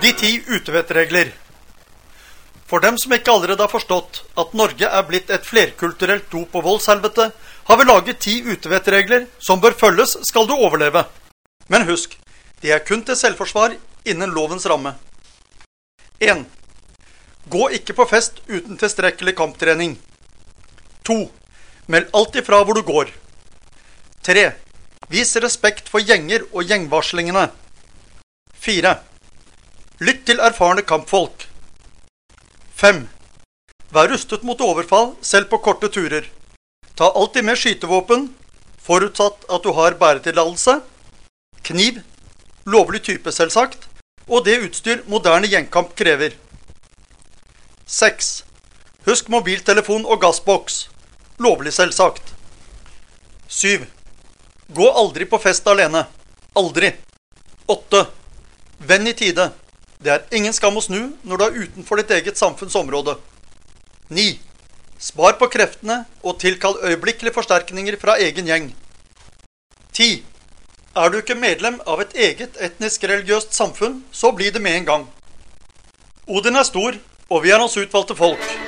De ti utevettregler. For dem som ikke allerede har forstått at Norge er blitt et flerkulturelt dop- og voldshelvete, har vi laget ti utevettregler som bør følges skal du overleve. Men husk, de er kun til selvforsvar innen lovens ramme. 1. Gå ikke på fest uten tilstrekkelig kamptrening. 2. Meld alt ifra hvor du går. 3. Vis respekt for gjenger og gjengvarslingene. 4. Lytt til erfarne kampfolk. 5. Vær rustet mot overfall, selv på korte turer. Ta alltid med skytevåpen, forutsatt at du har bæretillatelse, kniv, lovlig type selvsagt, og det utstyr moderne gjengkamp krever. 6. Husk mobiltelefon og gassboks. Lovlig selvsagt. 7. Gå aldri på fest alene. Aldri. 8. Venn i tide. Det er ingen skam å snu når du er utenfor ditt eget samfunnsområde. 9. Spar på kreftene og tilkall øyeblikkelig forsterkninger fra egen gjeng. 10. Er du ikke medlem av et eget etnisk-religiøst samfunn, så bli det med en gang. Odin er stor, og vi er hans utvalgte folk.